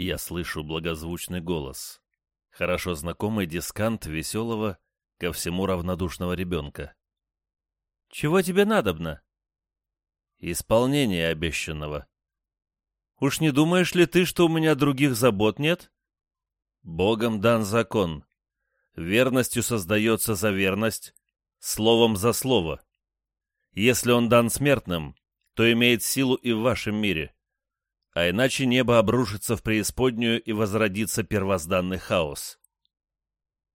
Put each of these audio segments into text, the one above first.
Я слышу благозвучный голос. Хорошо знакомый дискант веселого, ко всему равнодушного ребенка. «Чего тебе надобно?» «Исполнение обещанного». «Уж не думаешь ли ты, что у меня других забот нет?» «Богом дан закон. Верностью создается за верность, словом за слово. Если он дан смертным, то имеет силу и в вашем мире. А иначе небо обрушится в преисподнюю и возродится первозданный хаос.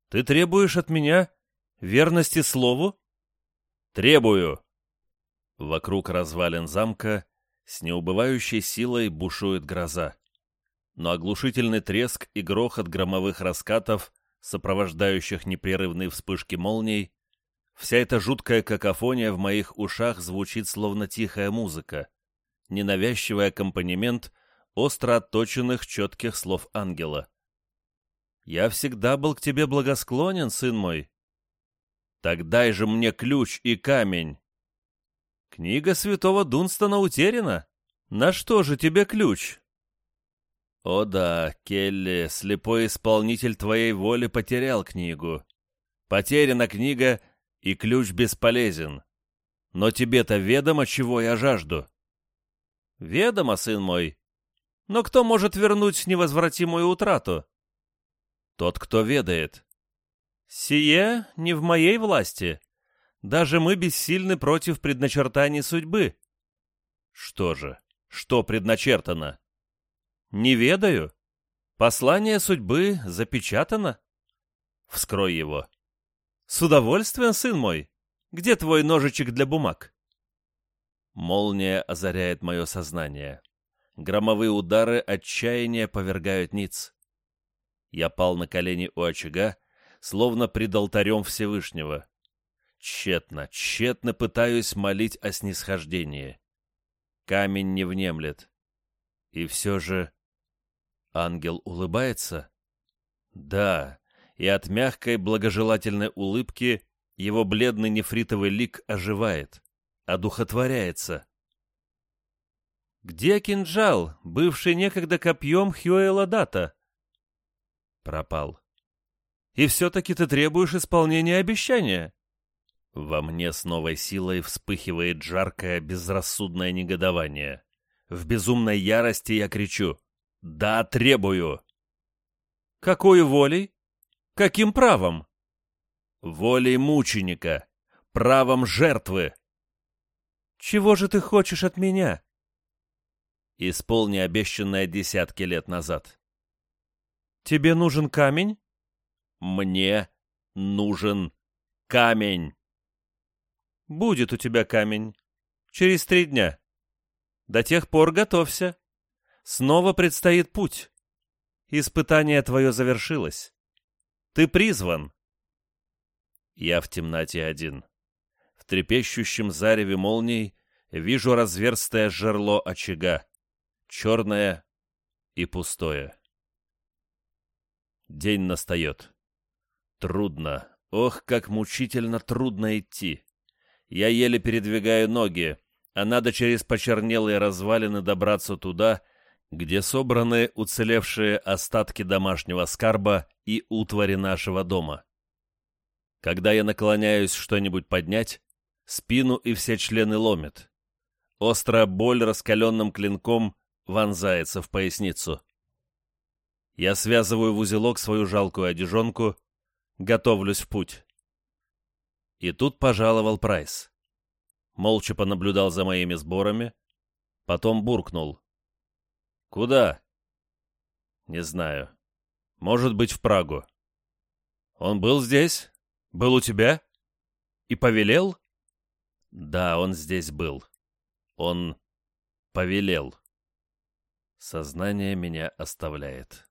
Ты требуешь от меня верности слову? Требую. Вокруг развалин замка с неубывающей силой бушует гроза. Но оглушительный треск и грохот громовых раскатов, сопровождающих непрерывные вспышки молний, Вся эта жуткая какофония в моих ушах звучит словно тихая музыка, ненавязчивый аккомпанемент остро отточенных четких слов ангела. «Я всегда был к тебе благосклонен, сын мой». «Так дай же мне ключ и камень». «Книга святого Дунстона утеряна. На что же тебе ключ?» «О да, Келли, слепой исполнитель твоей воли потерял книгу. Потеряна книга — и ключ бесполезен. Но тебе-то ведомо, чего я жажду. Ведомо, сын мой. Но кто может вернуть невозвратимую утрату? Тот, кто ведает. Сие не в моей власти. Даже мы бессильны против предначертаний судьбы. Что же, что предначертано? Не ведаю. Послание судьбы запечатано. Вскрой его. «С удовольствием, сын мой. Где твой ножичек для бумаг?» Молния озаряет мое сознание. Громовые удары отчаяния повергают ниц. Я пал на колени у очага, словно пред алтарем Всевышнего. Тщетно, тщетно пытаюсь молить о снисхождении. Камень не внемлет. И все же... Ангел улыбается? Да, и от мягкой благожелательной улыбки его бледный нефритовый лик оживает, одухотворяется. «Где кинжал, бывший некогда копьем Хьюэла Дата?» Пропал. «И все-таки ты требуешь исполнения обещания?» Во мне с новой силой вспыхивает жаркое, безрассудное негодование. В безумной ярости я кричу «Да, требую!» «Какой волей?» Каким правом? Волей мученика, правом жертвы. Чего же ты хочешь от меня? Исполни обещанное десятки лет назад. Тебе нужен камень? Мне нужен камень. Будет у тебя камень. Через три дня. До тех пор готовься. Снова предстоит путь. Испытание твое завершилось. Ты призван!» Я в темноте один. Трепещущем зареве молний вижу разверстое жерло очага, черное и пустое. День настает. Трудно, ох, как мучительно трудно идти. Я еле передвигаю ноги, а надо через почернелые развалины добраться туда, где собраны уцелевшие остатки домашнего скарба и утвари нашего дома. Когда я наклоняюсь что-нибудь поднять, спину и все члены ломит. Острая боль раскаленным клинком вонзается в поясницу. Я связываю в узелок свою жалкую одежонку, готовлюсь в путь. И тут пожаловал Прайс. Молча понаблюдал за моими сборами, потом буркнул. «Куда?» «Не знаю. Может быть, в Прагу». «Он был здесь? Был у тебя? И повелел?» «Да, он здесь был. Он повелел». Сознание меня оставляет.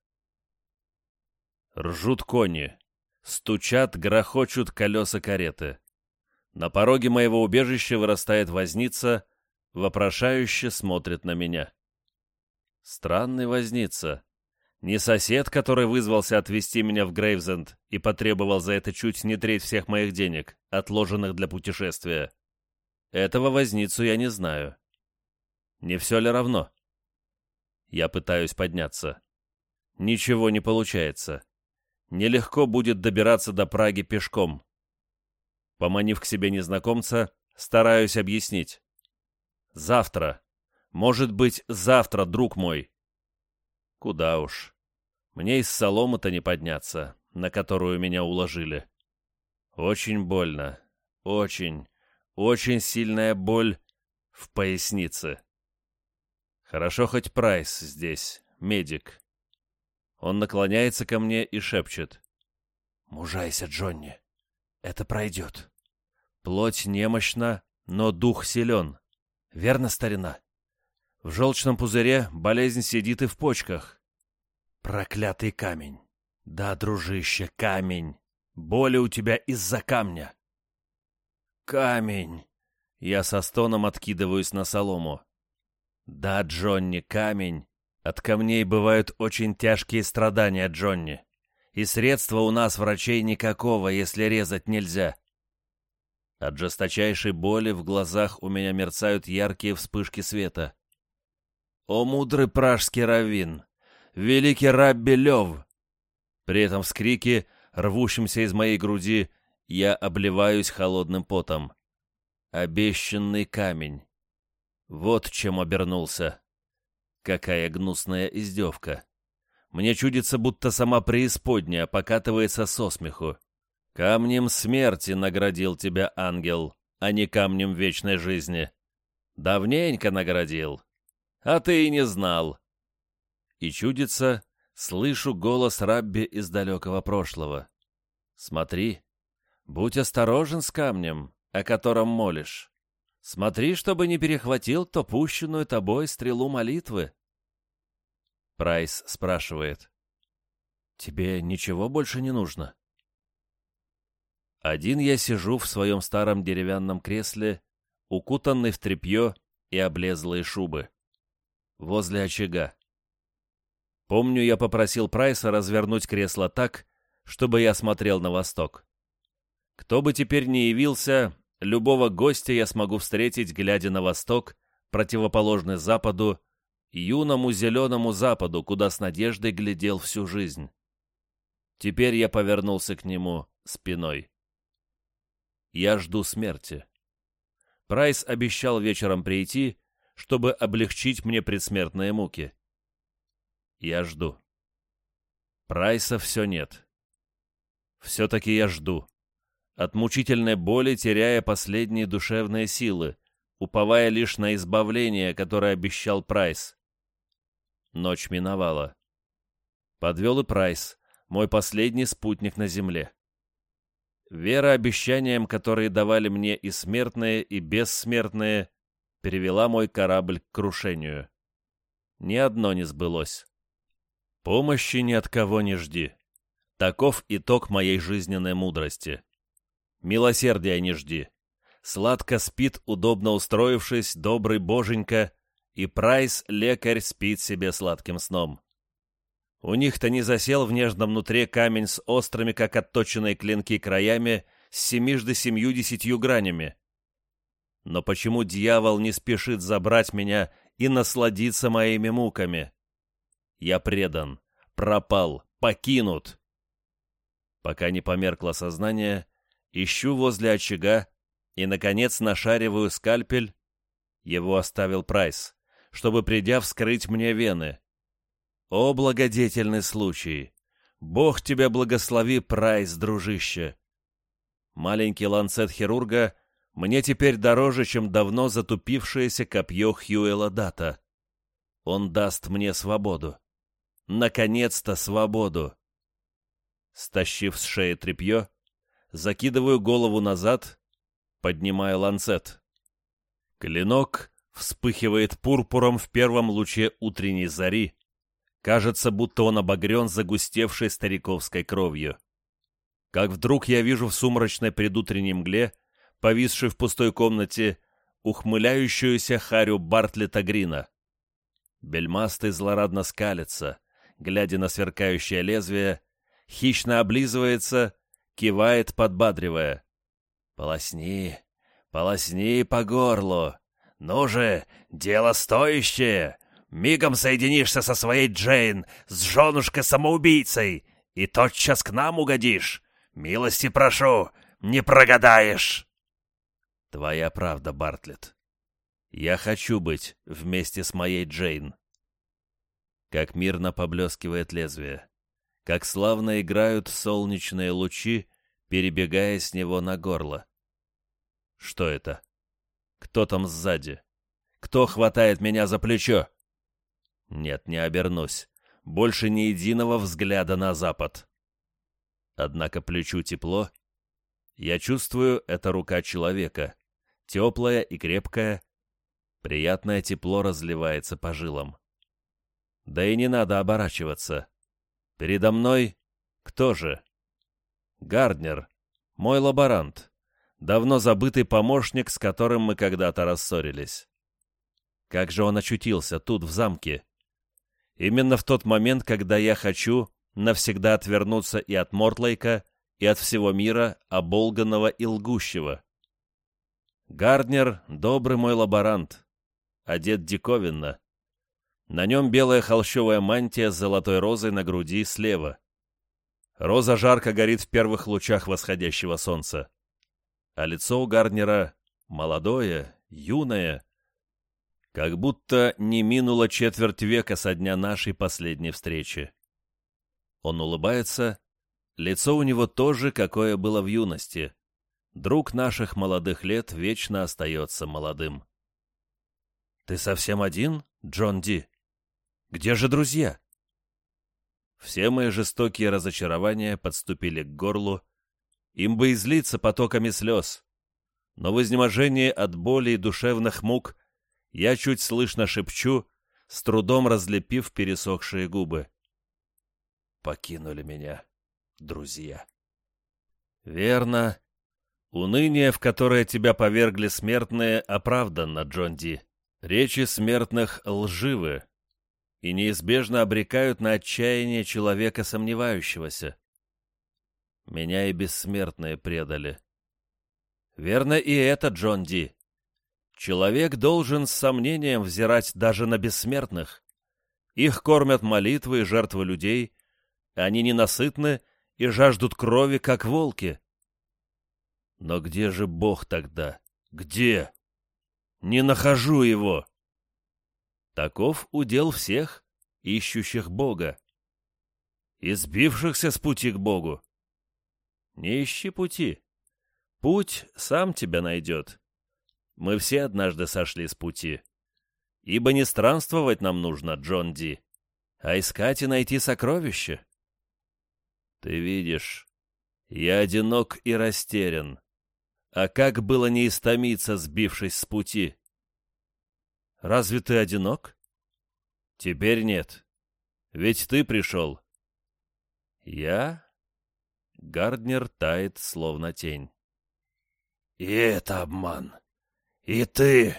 Ржут кони. Стучат, грохочут колеса кареты. На пороге моего убежища вырастает возница, вопрошающе смотрит на меня. Странный возница. Не сосед, который вызвался отвезти меня в Грейвзенд и потребовал за это чуть не треть всех моих денег, отложенных для путешествия. Этого возницу я не знаю. Не все ли равно? Я пытаюсь подняться. Ничего не получается. Нелегко будет добираться до Праги пешком. Поманив к себе незнакомца, стараюсь объяснить. Завтра. Может быть, завтра, друг мой. Куда уж. Мне из соломы-то не подняться, на которую меня уложили. Очень больно. Очень, очень сильная боль в пояснице. Хорошо хоть Прайс здесь, медик. Он наклоняется ко мне и шепчет. «Мужайся, Джонни. Это пройдет. Плоть немощна, но дух силен. Верно, старина? В желчном пузыре болезнь сидит и в почках. Проклятый камень. Да, дружище, камень. Боли у тебя из-за камня. Камень. Я со стоном откидываюсь на солому. Да, Джонни, камень. От камней бывают очень тяжкие страдания, Джонни. И средства у нас, врачей, никакого, если резать нельзя. От жесточайшей боли в глазах у меня мерцают яркие вспышки света. О, мудрый пражский раввин! Великий Рабби Лев! При этом вскрике, рвущимся из моей груди, я обливаюсь холодным потом. Обещанный камень. Вот чем обернулся. Какая гнусная издевка. Мне чудится, будто сама преисподняя покатывается со смеху. Камнем смерти наградил тебя ангел, а не камнем вечной жизни. Давненько наградил. А ты и не знал. И чудится, слышу голос Рабби из далекого прошлого. Смотри, будь осторожен с камнем, о котором молишь. Смотри, чтобы не перехватил кто пущенную тобой стрелу молитвы. Прайс спрашивает. Тебе ничего больше не нужно? Один я сижу в своем старом деревянном кресле, укутанный в тряпье и облезлые шубы. Возле очага. Помню, я попросил Прайса развернуть кресло так, чтобы я смотрел на восток. Кто бы теперь не явился, Любого гостя я смогу встретить, глядя на восток, противоположный западу, юному зеленому западу, куда с надеждой глядел всю жизнь. Теперь я повернулся к нему спиной. Я жду смерти. Прайс обещал вечером прийти, чтобы облегчить мне предсмертные муки. Я жду. Прайса все нет. Все-таки я жду от мучительной боли теряя последние душевные силы, уповая лишь на избавление, которое обещал Прайс. Ночь миновала. Подвел и Прайс, мой последний спутник на земле. Вера обещаниям, которые давали мне и смертные, и бессмертные, перевела мой корабль к крушению. Ни одно не сбылось. Помощи ни от кого не жди. Таков итог моей жизненной мудрости. Милосердия не жди. Сладко спит, удобно устроившись, добрый боженька, и Прайс, лекарь, спит себе сладким сном. У них-то не засел в нежном нутре камень с острыми, как отточенные клинки, краями, с семижды семью-десятью гранями. Но почему дьявол не спешит забрать меня и насладиться моими муками? Я предан, пропал, покинут. Пока не померкло сознание, Ищу возле очага и, наконец, нашариваю скальпель. Его оставил Прайс, чтобы, придя, вскрыть мне вены. О, благодетельный случай! Бог тебя благослови, Прайс, дружище! Маленький ланцет хирурга мне теперь дороже, чем давно затупившееся копье Хьюэла Дата. Он даст мне свободу. Наконец-то свободу! Стащив с шеи тряпье, закидываю голову назад, поднимаю ланцет. Клинок вспыхивает пурпуром в первом луче утренней зари. Кажется, будто он обогрен загустевшей стариковской кровью. Как вдруг я вижу в сумрачной предутренней мгле, повисшей в пустой комнате, ухмыляющуюся Харю Бартлета Грина. Бельмастый злорадно скалится, глядя на сверкающее лезвие, хищно облизывается кивает, подбадривая. «Полосни, полосни по горлу. Ну же, дело стоящее. мигом соединишься со своей Джейн, с женушкой-самоубийцей, и тотчас к нам угодишь. Милости прошу, не прогадаешь!» «Твоя правда, Бартлетт. Я хочу быть вместе с моей Джейн». Как мирно поблескивает лезвие, как славно играют солнечные лучи, перебегая с него на горло. Что это? Кто там сзади? Кто хватает меня за плечо? Нет, не обернусь. Больше ни единого взгляда на запад. Однако плечу тепло. Я чувствую, это рука человека. Теплая и крепкая. Приятное тепло разливается по жилам. Да и не надо оборачиваться. Передо мной кто же? Гарднер, мой лаборант, давно забытый помощник, с которым мы когда-то рассорились. Как же он очутился тут, в замке? Именно в тот момент, когда я хочу навсегда отвернуться и от Мортлейка, и от всего мира, оболганного и лгущего. Гарднер — добрый мой лаборант, одет диковинно. На нем белая холщовая мантия с золотой розой на груди слева. Роза жарко горит в первых лучах восходящего солнца. А лицо у Гарнера молодое, юное, как будто не минуло четверть века со дня нашей последней встречи. Он улыбается, лицо у него тоже, какое было в юности. Друг наших молодых лет вечно остается молодым. «Ты совсем один, Джон Ди? Где же друзья?» Все мои жестокие разочарования подступили к горлу, им бы излиться потоками слез. Но в изнеможении от боли и душевных мук я чуть слышно шепчу, с трудом разлепив пересохшие губы. Покинули меня, друзья. Верно. Уныние, в которое тебя повергли смертные, оправданно, Джон Ди. Речи смертных лживы, и неизбежно обрекают на отчаяние человека сомневающегося. Меня и бессмертные предали. Верно и это, Джон Ди. Человек должен с сомнением взирать даже на бессмертных. Их кормят молитвы и жертвы людей, они ненасытны и жаждут крови, как волки. Но где же Бог тогда? Где? Не нахожу его. Таков удел всех, ищущих Бога. Избившихся с пути к Богу. Не ищи пути. Путь сам тебя найдет. Мы все однажды сошли с пути. Ибо не странствовать нам нужно, Джон Ди, а искать и найти сокровища. Ты видишь, я одинок и растерян. А как было не истомиться, сбившись с пути? Разве ты одинок? Теперь нет. Ведь ты пришел. Я? Гарднер тает, словно тень. И это обман. И ты...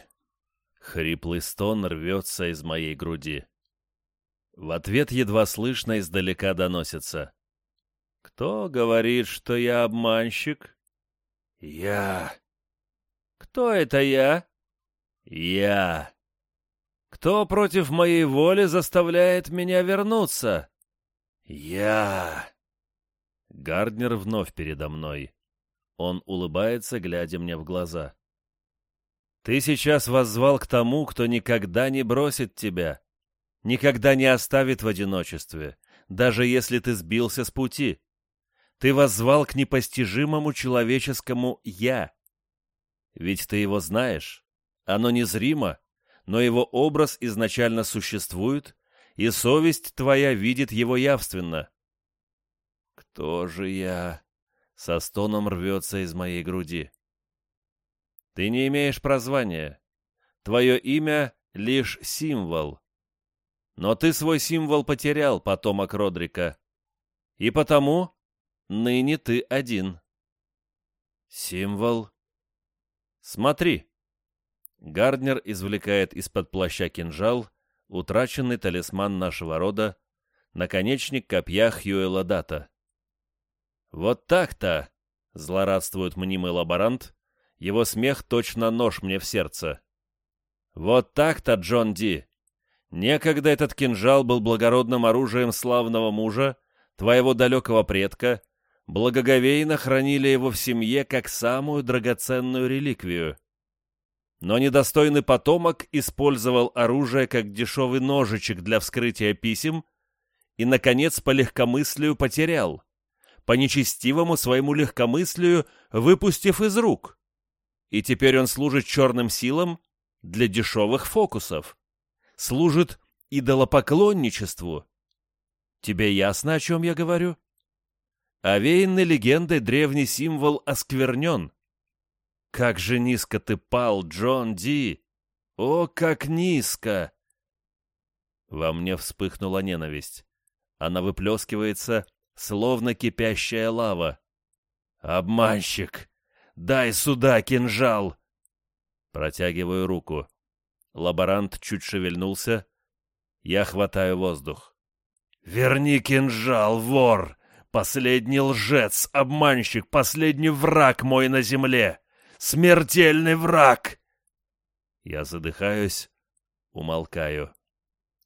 Хриплый стон рвется из моей груди. В ответ едва слышно издалека доносится. «Кто говорит, что я обманщик?» «Я». «Кто это я?» «Я». Кто против моей воли заставляет меня вернуться? Я. Гарднер вновь передо мной. Он улыбается, глядя мне в глаза. Ты сейчас воззвал к тому, кто никогда не бросит тебя, никогда не оставит в одиночестве, даже если ты сбился с пути. Ты воззвал к непостижимому человеческому «я». Ведь ты его знаешь, оно незримо, но его образ изначально существует, и совесть твоя видит его явственно. Кто же я? Со стоном рвется из моей груди. Ты не имеешь прозвания. Твое имя — лишь символ. Но ты свой символ потерял, потомок Родрика. И потому ныне ты один. Символ? Смотри. Гарднер извлекает из-под плаща кинжал, утраченный талисман нашего рода, наконечник копья Хьюэла Дата. «Вот так-то!» — злорадствует мнимый лаборант. Его смех точно нож мне в сердце. «Вот так-то, Джон Ди! Некогда этот кинжал был благородным оружием славного мужа, твоего далекого предка, благоговейно хранили его в семье как самую драгоценную реликвию. Но недостойный потомок использовал оружие как дешевый ножичек для вскрытия писем и, наконец, по легкомыслию потерял, по нечестивому своему легкомыслию выпустив из рук. И теперь он служит черным силам для дешевых фокусов, служит идолопоклонничеству. Тебе ясно, о чем я говорю? Овеянный легендой древний символ осквернен. Как же низко ты пал, Джон Ди! О, как низко! Во мне вспыхнула ненависть. Она выплескивается, словно кипящая лава. «Обманщик! Дай сюда кинжал!» Протягиваю руку. Лаборант чуть шевельнулся. Я хватаю воздух. «Верни кинжал, вор! Последний лжец, обманщик, последний враг мой на земле! Смертельный враг!» Я задыхаюсь, умолкаю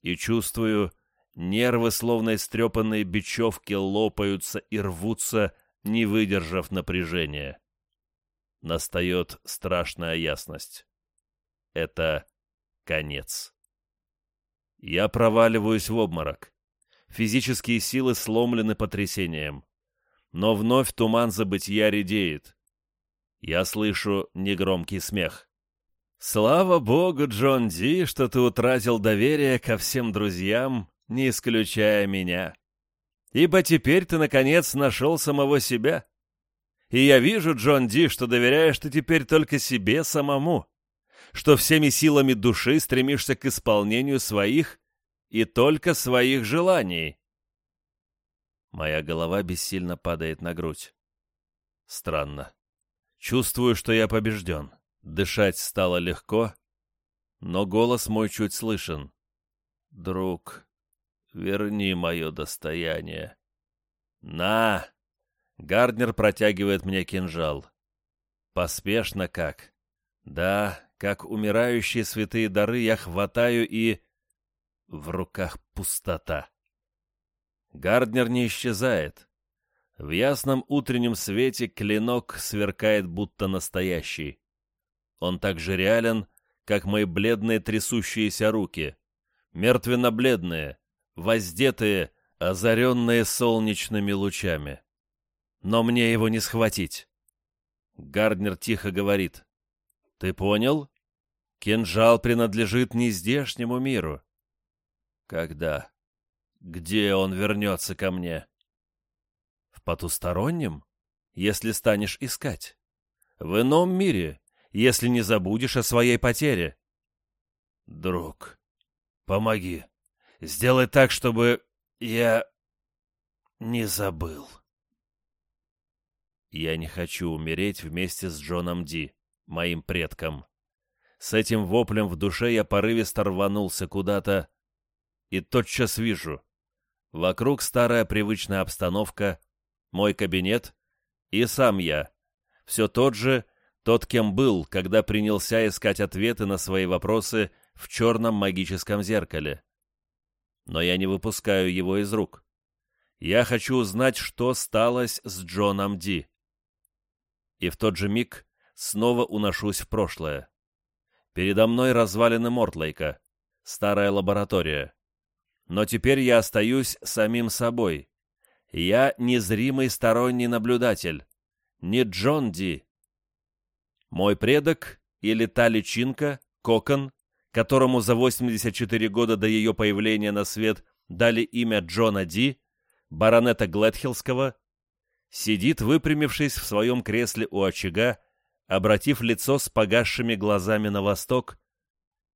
и чувствую, нервы, словно истрепанные бечевки, лопаются и рвутся, не выдержав напряжения. Настает страшная ясность. Это конец. Я проваливаюсь в обморок. Физические силы сломлены потрясением. Но вновь туман забытия редеет. Я слышу негромкий смех. «Слава богу, Джон Ди, что ты утратил доверие ко всем друзьям, не исключая меня. Ибо теперь ты, наконец, нашел самого себя. И я вижу, Джон Ди, что доверяешь ты теперь только себе самому, что всеми силами души стремишься к исполнению своих и только своих желаний. Моя голова бессильно падает на грудь. Странно. Чувствую, что я побежден. Дышать стало легко, но голос мой чуть слышен. «Друг, верни мое достояние». «На!» Гарднер протягивает мне кинжал. Поспешно как. Да, как умирающие святые дары я хватаю и в руках пустота. Гарднер не исчезает. В ясном утреннем свете клинок сверкает будто настоящий. Он так же реален, как мои бледные трясущиеся руки. Мертвенно-бледные, воздетые, озаренные солнечными лучами. Но мне его не схватить. Гарднер тихо говорит. «Ты понял? Кинжал принадлежит не здешнему миру. Когда? Где он вернется ко мне? Потустороннем, если станешь искать. В ином мире, если не забудешь о своей потере. Друг, помоги. Сделай так, чтобы я не забыл. Я не хочу умереть вместе с Джоном Ди, моим предком. С этим воплем в душе я порывисто рванулся куда-то, и тотчас вижу. Вокруг старая привычная обстановка, мой кабинет и сам я. Все тот же, тот, кем был, когда принялся искать ответы на свои вопросы в черном магическом зеркале. Но я не выпускаю его из рук. Я хочу узнать, что сталось с Джоном Ди. И в тот же миг снова уношусь в прошлое. Передо мной развалины Мортлейка, старая лаборатория. Но теперь я остаюсь самим собой. Я незримый сторонний наблюдатель, не Джон Ди. Мой предок или та личинка, кокон, которому за 84 года до ее появления на свет дали имя Джона Ди, баронета Гледхиллского, сидит, выпрямившись в своем кресле у очага, обратив лицо с погасшими глазами на восток,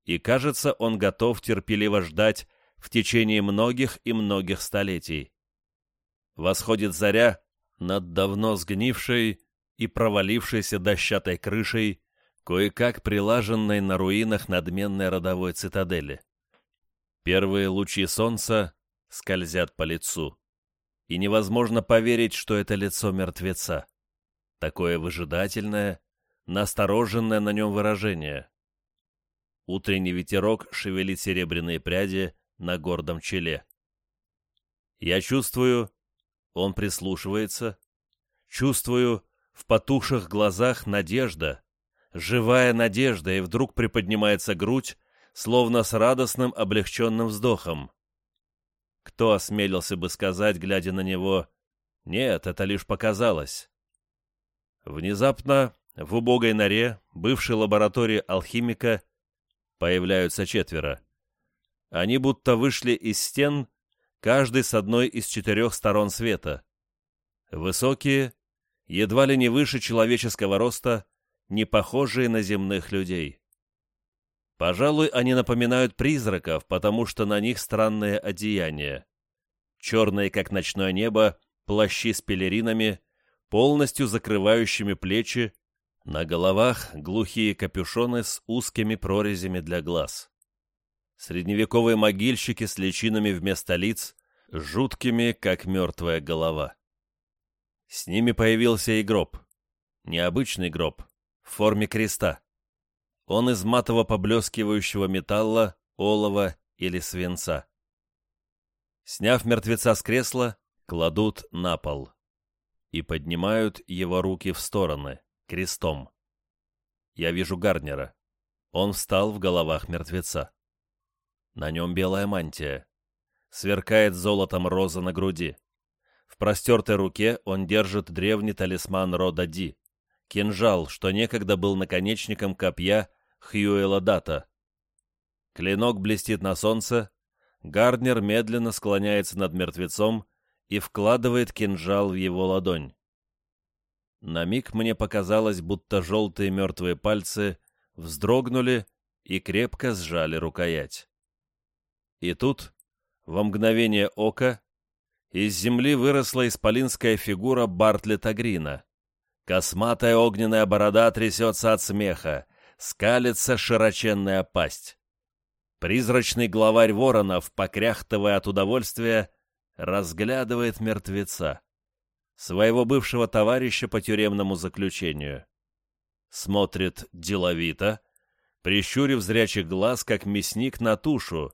и, кажется, он готов терпеливо ждать, в течение многих и многих столетий. Восходит заря над давно сгнившей и провалившейся дощатой крышей, кое-как прилаженной на руинах надменной родовой цитадели. Первые лучи солнца скользят по лицу, и невозможно поверить, что это лицо мертвеца. Такое выжидательное, настороженное на нем выражение. Утренний ветерок шевелит серебряные пряди на гордом челе. Я чувствую, он прислушивается, чувствую в потухших глазах надежда, живая надежда, и вдруг приподнимается грудь, словно с радостным облегченным вздохом. Кто осмелился бы сказать, глядя на него, «Нет, это лишь показалось». Внезапно в убогой норе, бывшей лаборатории алхимика, появляются четверо. Они будто вышли из стен, каждый с одной из четырех сторон света. Высокие, едва ли не выше человеческого роста, не похожие на земных людей. Пожалуй, они напоминают призраков, потому что на них странные одеяния. Черные, как ночное небо, плащи с пелеринами, полностью закрывающими плечи, на головах глухие капюшоны с узкими прорезями для глаз. Средневековые могильщики с личинами вместо лиц, жуткими, как мертвая голова. С ними появился и гроб. Необычный гроб, в форме креста. Он из матово-поблескивающего металла, олова или свинца. Сняв мертвеца с кресла, кладут на пол и поднимают его руки в стороны, крестом. Я вижу Гарднера. Он встал в головах мертвеца. На нем белая мантия. Сверкает золотом роза на груди. В простертой руке он держит древний талисман рода Ди. Кинжал, что некогда был наконечником копья Хьюэла Дата. Клинок блестит на солнце. Гарднер медленно склоняется над мертвецом и вкладывает кинжал в его ладонь. На миг мне показалось, будто желтые мертвые пальцы вздрогнули и крепко сжали рукоять. И тут, во мгновение ока, из земли выросла исполинская фигура Бартлета Грина. Косматая огненная борода трясется от смеха, скалится широченная пасть. Призрачный главарь воронов, покряхтывая от удовольствия, разглядывает мертвеца своего бывшего товарища по тюремному заключению. Смотрит деловито, прищурив зрячих глаз, как мясник на тушу,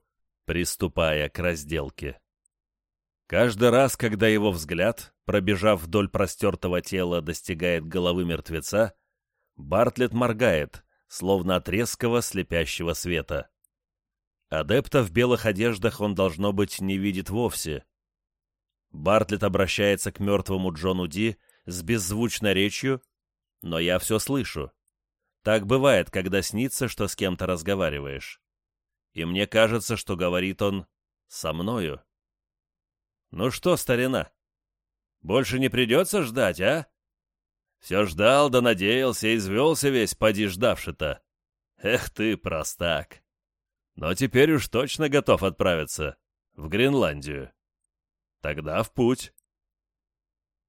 приступая к разделке. Каждый раз, когда его взгляд, пробежав вдоль простертого тела, достигает головы мертвеца, Бартлет моргает, словно от резкого слепящего света. Адепта в белых одеждах он, должно быть, не видит вовсе, Бартлетт обращается к мертвому Джону Ди с беззвучной речью, но я все слышу. Так бывает, когда снится, что с кем-то разговариваешь. И мне кажется, что говорит он со мною. Ну что, старина, больше не придется ждать, а? Все ждал да надеялся, извелся весь, поди ждавши-то. Эх ты, простак. Но теперь уж точно готов отправиться в Гренландию. Тогда в путь.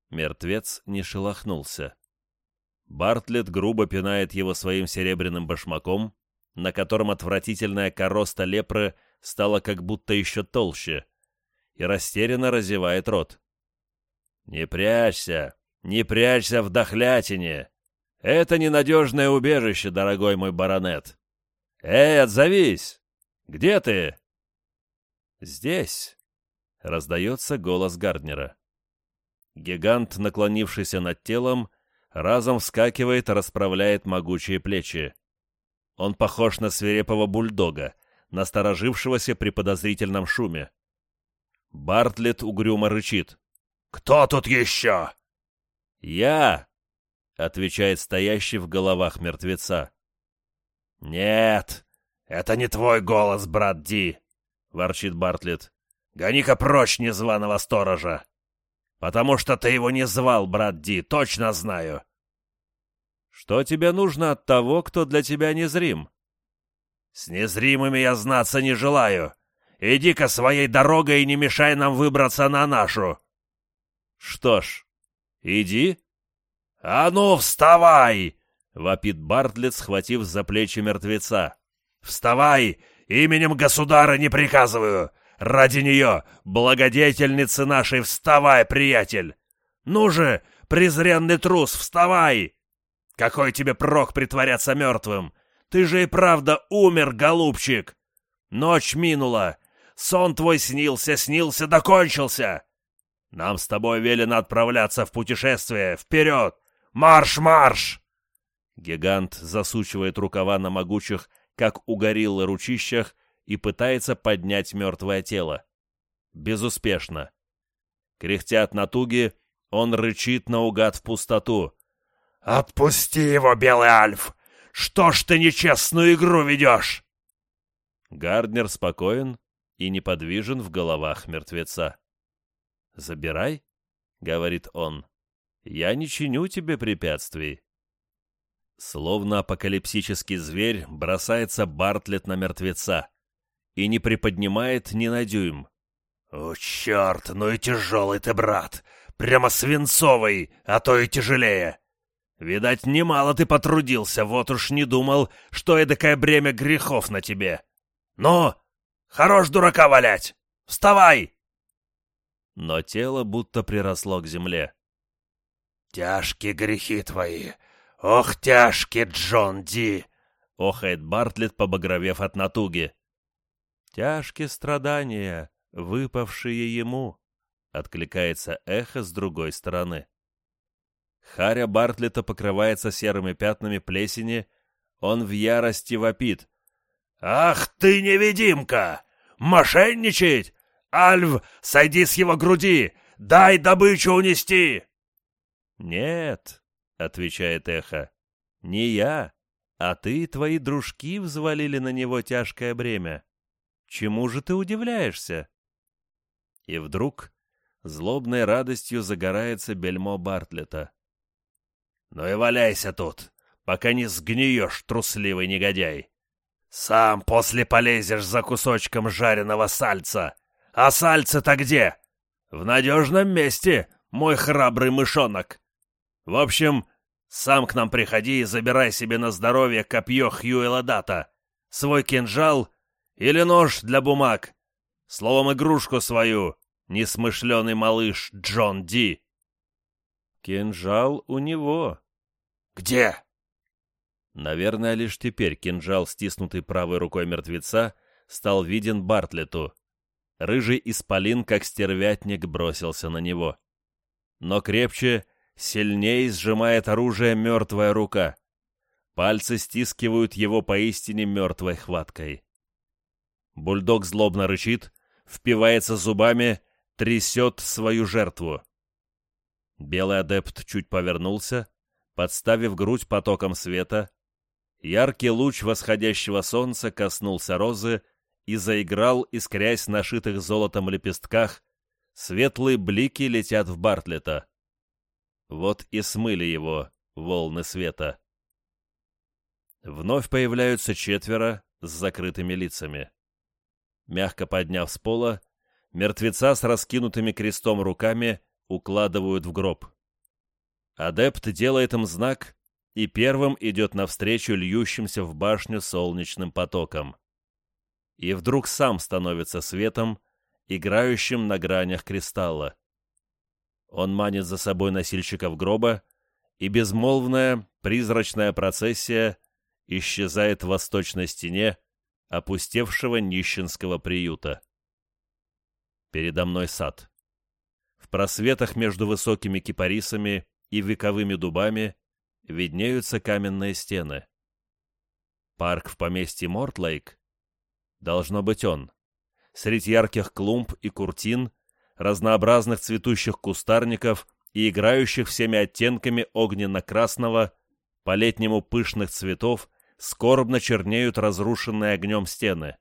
Мертвец не шелохнулся. Бартлет грубо пинает его своим серебряным башмаком, на котором отвратительная короста лепры стала как будто еще толще, и растерянно разевает рот. «Не прячься, не прячься в дохлятине! Это ненадежное убежище, дорогой мой баронет! Эй, отзовись! Где ты?» «Здесь», — раздается голос Гарднера. Гигант, наклонившийся над телом, разом вскакивает расправляет могучие плечи. Он похож на свирепого бульдога, насторожившегося при подозрительном шуме. Бартлет угрюмо рычит. «Кто тут еще?» «Я!» — отвечает стоящий в головах мертвеца. «Нет, это не твой голос, брат Ди!» — ворчит Бартлет. Гони-ка прочь незваного сторожа! Потому что ты его не звал, брат Ди, точно знаю!» «Что тебе нужно от того, кто для тебя незрим?» «С незримыми я знаться не желаю. Иди-ка своей дорогой и не мешай нам выбраться на нашу!» «Что ж, иди!» «А ну, вставай!» — вопит Бартлет, схватив за плечи мертвеца. «Вставай! Именем государа не приказываю! Ради нее, благодетельницы нашей, вставай, приятель! Ну же, презренный трус, вставай! Какой тебе прок притворяться мертвым? Ты же и правда умер, голубчик! Ночь минула, сон твой снился, снился, докончился! Нам с тобой велено отправляться в путешествие, вперед! Марш, марш!» Гигант засучивает рукава на могучих, как у гориллы ручищах, и пытается поднять мертвое тело. Безуспешно. Кряхтя от натуги, он рычит наугад в пустоту. «Отпусти его, Белый Альф! Что ж ты нечестную игру ведешь?» Гарднер спокоен и неподвижен в головах мертвеца. «Забирай», — говорит он, — «я не чиню тебе препятствий». Словно апокалипсический зверь бросается Бартлет на мертвеца и не приподнимает ни на дюйм. «О, черт, ну и тяжелый ты, брат! Прямо свинцовый, а то и тяжелее! Видать, немало ты потрудился, вот уж не думал, что эдакое бремя грехов на тебе! Ну, хорош дурака валять! Вставай!» Но тело будто приросло к земле. «Тяжкие грехи твои! Ох, тяжкие, Джон Ди!» — охает Бартлетт, побагровев от натуги. «Тяжкие страдания!» выпавшие ему», — откликается эхо с другой стороны. Харя Бартлета покрывается серыми пятнами плесени, он в ярости вопит. «Ах ты, невидимка! Мошенничать! Альв, сойди с его груди! Дай добычу унести!» «Нет», — отвечает эхо, — «не я, а ты и твои дружки взвалили на него тяжкое бремя. Чему же ты удивляешься?» И вдруг злобной радостью загорается бельмо Бартлета. «Ну и валяйся тут, пока не сгниешь, трусливый негодяй! Сам после полезешь за кусочком жареного сальца! А сальце-то где? В надежном месте, мой храбрый мышонок! В общем, сам к нам приходи и забирай себе на здоровье копье Хьюэла Дата, свой кинжал или нож для бумаг, словом, игрушку свою, несмышленый малыш Джон Ди. Кинжал у него. Где? Наверное, лишь теперь кинжал, стиснутый правой рукой мертвеца, стал виден Бартлету. Рыжий исполин, как стервятник, бросился на него. Но крепче, сильнее сжимает оружие мертвая рука. Пальцы стискивают его поистине мертвой хваткой. Бульдог злобно рычит, впивается зубами трясет свою жертву. Белый адепт чуть повернулся, подставив грудь потоком света. Яркий луч восходящего солнца коснулся розы и заиграл, искрясь на шитых золотом лепестках, светлые блики летят в Бартлета. Вот и смыли его волны света. Вновь появляются четверо с закрытыми лицами. Мягко подняв с пола, Мертвеца с раскинутыми крестом руками укладывают в гроб. Адепт делает им знак и первым идет навстречу льющимся в башню солнечным потоком. И вдруг сам становится светом, играющим на гранях кристалла. Он манит за собой носильщиков гроба, и безмолвная призрачная процессия исчезает в восточной стене опустевшего нищенского приюта. Передо мной сад. Просветах между высокими кипарисами и вековыми дубами виднеются каменные стены. Парк в поместье Мортлейк? Должно быть он. Среди ярких клумб и куртин, разнообразных цветущих кустарников и играющих всеми оттенками огненно-красного, по-летнему пышных цветов, скорбно чернеют разрушенные огнем стены.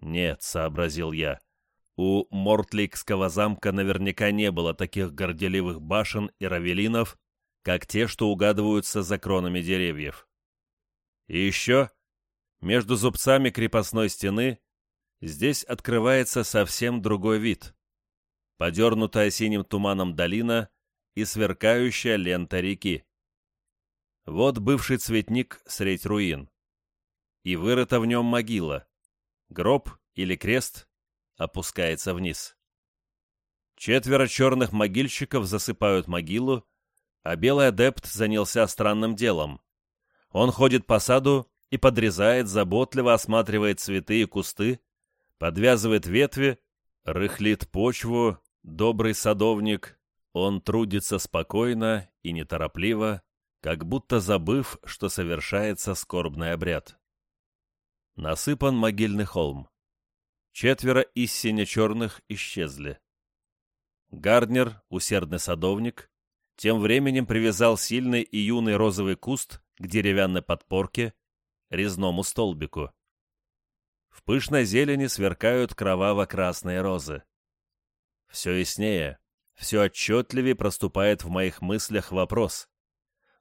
«Нет», — сообразил я, у Мортликского замка наверняка не было таких горделивых башен и равелинов, как те, что угадываются за кронами деревьев. И еще, между зубцами крепостной стены, здесь открывается совсем другой вид. Подернутая синим туманом долина и сверкающая лента реки. Вот бывший цветник средь руин. И вырыта в нем могила. Гроб или крест опускается вниз. Четверо черных могильщиков засыпают могилу, а белый адепт занялся странным делом. Он ходит по саду и подрезает, заботливо осматривает цветы и кусты, подвязывает ветви, рыхлит почву, добрый садовник. Он трудится спокойно и неторопливо, как будто забыв, что совершается скорбный обряд. Насыпан могильный холм. Четверо из сине-черных исчезли. Гарднер, усердный садовник, тем временем привязал сильный и юный розовый куст к деревянной подпорке, резному столбику. В пышной зелени сверкают кроваво-красные розы. Все яснее, все отчетливее проступает в моих мыслях вопрос.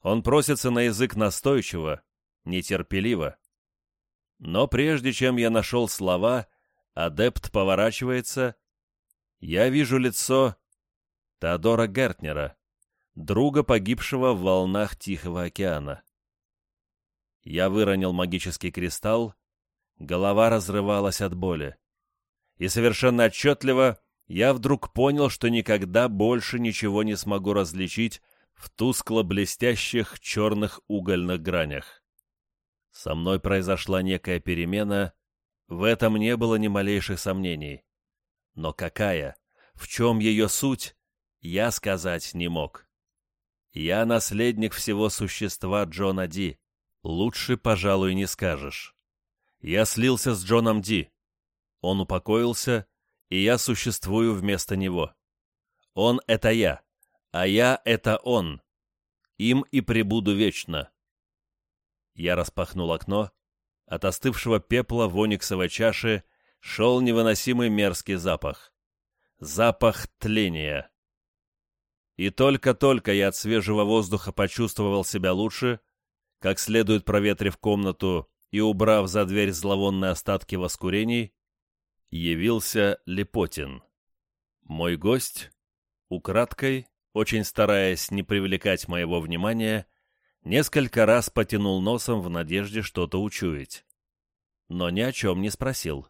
Он просится на язык настойчиво, нетерпеливо. Но прежде чем я нашел слова, адепт поворачивается. Я вижу лицо Теодора Гертнера, друга погибшего в волнах Тихого океана. Я выронил магический кристалл, голова разрывалась от боли. И совершенно отчетливо я вдруг понял, что никогда больше ничего не смогу различить в тускло-блестящих черных угольных гранях. Со мной произошла некая перемена, в этом не было ни малейших сомнений. Но какая, в чем ее суть, я сказать не мог. Я наследник всего существа Джона Ди. Лучше, пожалуй, не скажешь. Я слился с Джоном Ди. Он упокоился, и я существую вместо него. Он — это я, а я — это он. Им и пребуду вечно. Я распахнул окно. От остывшего пепла в ониксовой чаше шел невыносимый мерзкий запах. Запах тления. И только-только я от свежего воздуха почувствовал себя лучше, как следует проветрив комнату и убрав за дверь зловонные остатки воскурений, явился Лепотин. Мой гость, украдкой, очень стараясь не привлекать моего внимания, несколько раз потянул носом в надежде что-то учуять. Но ни о чем не спросил.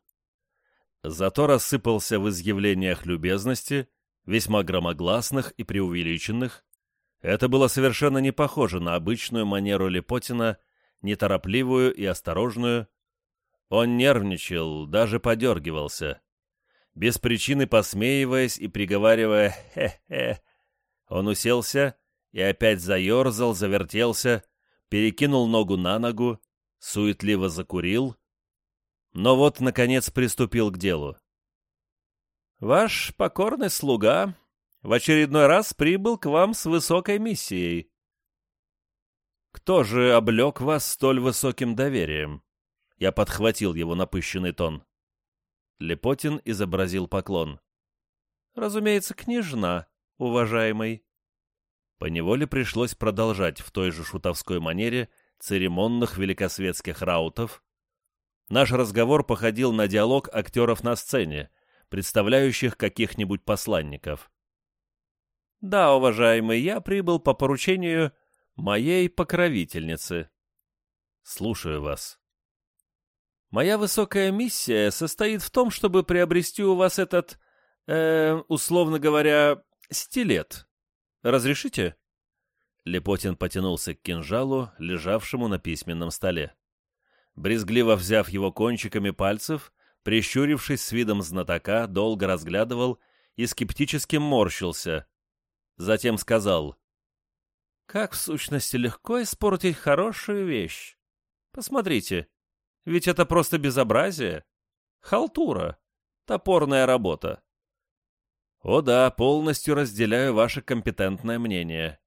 Зато рассыпался в изъявлениях любезности — весьма громогласных и преувеличенных, это было совершенно не похоже на обычную манеру Лепотина, неторопливую и осторожную. Он нервничал, даже подергивался. Без причины посмеиваясь и приговаривая «хе-хе», он уселся и опять заерзал, завертелся, перекинул ногу на ногу, суетливо закурил, но вот, наконец, приступил к делу. Ваш покорный слуга в очередной раз прибыл к вам с высокой миссией. Кто же облег вас столь высоким доверием? Я подхватил его напыщенный тон. Лепотин изобразил поклон. Разумеется, княжна, уважаемый. Поневоле пришлось продолжать в той же шутовской манере церемонных великосветских раутов. Наш разговор походил на диалог актеров на сцене — представляющих каких-нибудь посланников. «Да, уважаемый, я прибыл по поручению моей покровительницы». «Слушаю вас». «Моя высокая миссия состоит в том, чтобы приобрести у вас этот, э, условно говоря, стилет. Разрешите?» Лепотин потянулся к кинжалу, лежавшему на письменном столе. Брезгливо взяв его кончиками пальцев, прищурившись с видом знатока, долго разглядывал и скептически морщился. Затем сказал, «Как в сущности легко испортить хорошую вещь. Посмотрите, ведь это просто безобразие, халтура, топорная работа». «О да, полностью разделяю ваше компетентное мнение.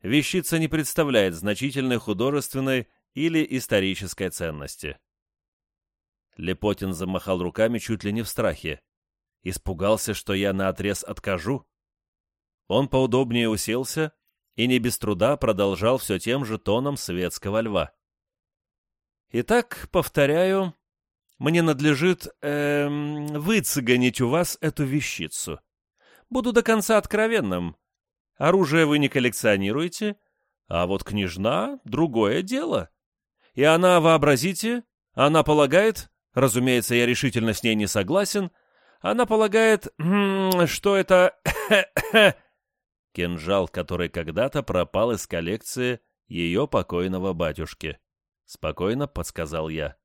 Вещица не представляет значительной художественной или исторической ценности. Лепотин замахал руками чуть ли не в страхе. Испугался, что я наотрез откажу. Он поудобнее уселся и не без труда продолжал все тем же тоном светского льва. «Итак, повторяю, мне надлежит эм, выцеганить у вас эту вещицу. Буду до конца откровенным. Оружие вы не коллекционируете, а вот княжна — другое дело. И она, вообразите, она полагает, Разумеется, я решительно с ней не согласен. Она полагает, что это... Кинжал, который когда-то пропал из коллекции ее покойного батюшки. Спокойно подсказал я.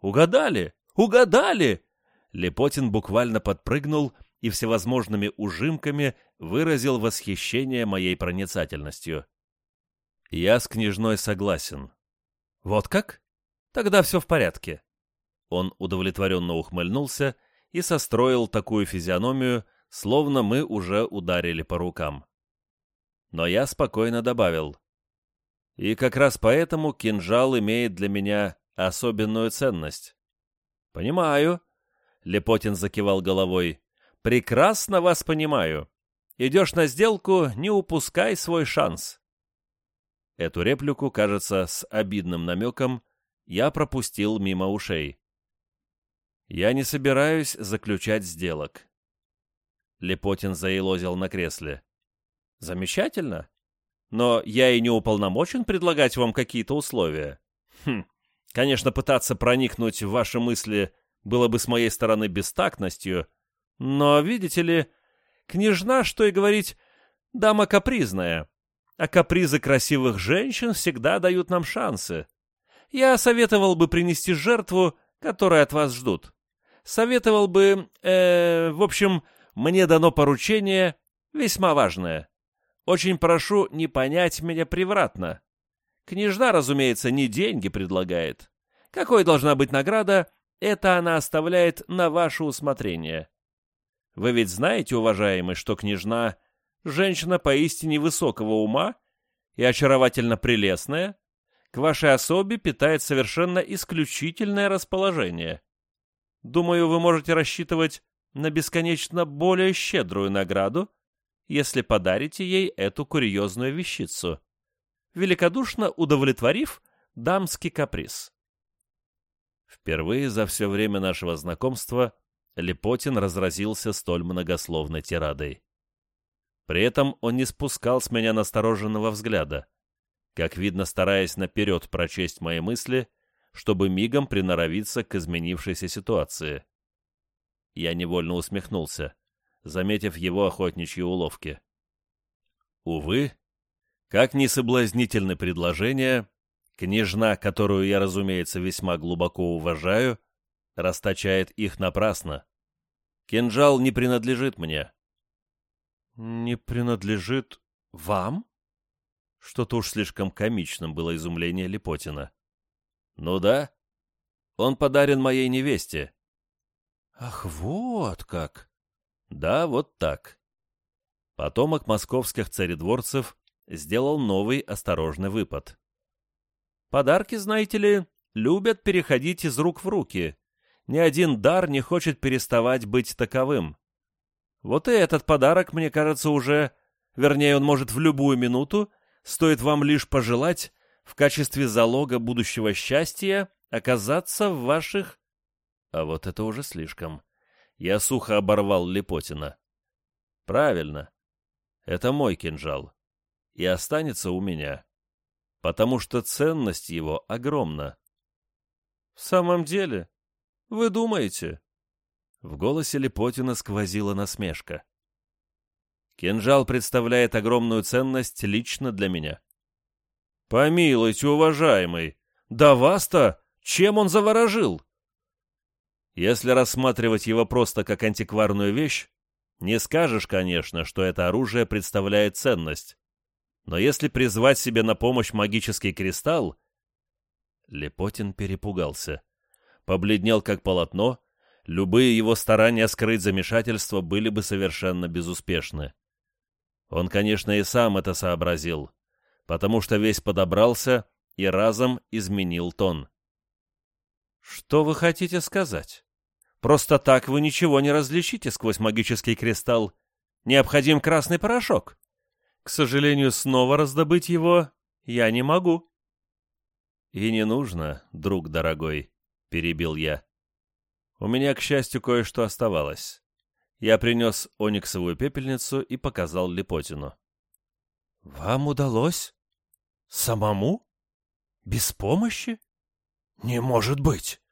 «Угадали! Угадали!» Лепотин буквально подпрыгнул и всевозможными ужимками выразил восхищение моей проницательностью. «Я с княжной согласен». «Вот как? Тогда все в порядке». Он удовлетворенно ухмыльнулся и состроил такую физиономию, словно мы уже ударили по рукам. Но я спокойно добавил. И как раз поэтому кинжал имеет для меня особенную ценность. «Понимаю», — Лепотин закивал головой. «Прекрасно вас понимаю. Идешь на сделку, не упускай свой шанс». Эту реплику, кажется, с обидным намеком, я пропустил мимо ушей. Я не собираюсь заключать сделок. Лепотин заелозил на кресле. Замечательно. Но я и не уполномочен предлагать вам какие-то условия. Хм, конечно, пытаться проникнуть в ваши мысли было бы с моей стороны бестактностью, но, видите ли, княжна, что и говорить, дама капризная, а капризы красивых женщин всегда дают нам шансы. Я советовал бы принести жертву, которую от вас ждут. Советовал бы, э, в общем, мне дано поручение весьма важное. Очень прошу не понять меня превратно. Княжна, разумеется, не деньги предлагает. Какой должна быть награда, это она оставляет на ваше усмотрение. Вы ведь знаете, уважаемый, что княжна — женщина поистине высокого ума и очаровательно прелестная, к вашей особе питает совершенно исключительное расположение. Думаю, вы можете рассчитывать на бесконечно более щедрую награду, если подарите ей эту курьезную вещицу, великодушно удовлетворив дамский каприз. Впервые за все время нашего знакомства Лепотин разразился столь многословной тирадой. При этом он не спускал с меня настороженного взгляда, как видно, стараясь наперед прочесть мои мысли, чтобы мигом приноровиться к изменившейся ситуации. Я невольно усмехнулся, заметив его охотничьи уловки. Увы, как ни соблазнительны предложения, княжна, которую я, разумеется, весьма глубоко уважаю, расточает их напрасно. Кинжал не принадлежит мне. «Не принадлежит вам?» Что-то уж слишком комичным было изумление Лепотина. «Ну да. Он подарен моей невесте, «Ах, вот как!» «Да, вот так». Потомок московских царедворцев сделал новый осторожный выпад. «Подарки, знаете ли, любят переходить из рук в руки. Ни один дар не хочет переставать быть таковым. Вот и этот подарок, мне кажется, уже... Вернее, он может в любую минуту, стоит вам лишь пожелать, в качестве залога будущего счастья оказаться в ваших а вот это уже слишком. Я сухо оборвал Лепотина. Правильно. Это мой кинжал. И останется у меня. Потому что ценность его огромна. В самом деле? Вы думаете? В голосе Лепотина сквозила насмешка. Кинжал представляет огромную ценность лично для меня. Помилуйте, уважаемый, да вас-то чем он заворожил? Если рассматривать его просто как антикварную вещь, не скажешь, конечно, что это оружие представляет ценность. Но если призвать себе на помощь магический кристалл... Лепотин перепугался. Побледнел как полотно, любые его старания скрыть замешательство были бы совершенно безуспешны. Он, конечно, и сам это сообразил, потому что весь подобрался и разом изменил тон. «Что вы хотите сказать? Просто так вы ничего не различите сквозь магический кристалл. Необходим красный порошок. К сожалению, снова раздобыть его я не могу». «И не нужно, друг дорогой», — перебил я. «У меня, к счастью, кое-что оставалось. Я принес ониксовую пепельницу и показал Лепотину». «Вам удалось? Самому? Без помощи?» «Не может быть!»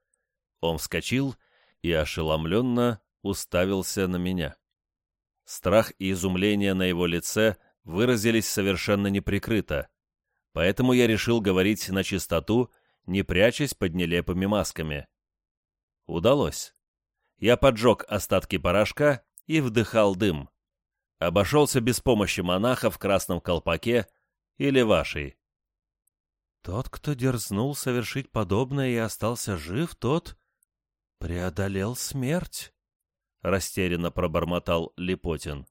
Он вскочил и ошеломленно уставился на меня. Страх и изумление на его лице выразились совершенно неприкрыто, поэтому я решил говорить на чистоту не прячась под нелепыми масками. Удалось. Я поджег остатки порошка и вдыхал дым. Обошелся без помощи монаха в красном колпаке или вашей. Тот, кто дерзнул совершить подобное и остался жив, тот преодолел смерть, — растерянно пробормотал Липотин.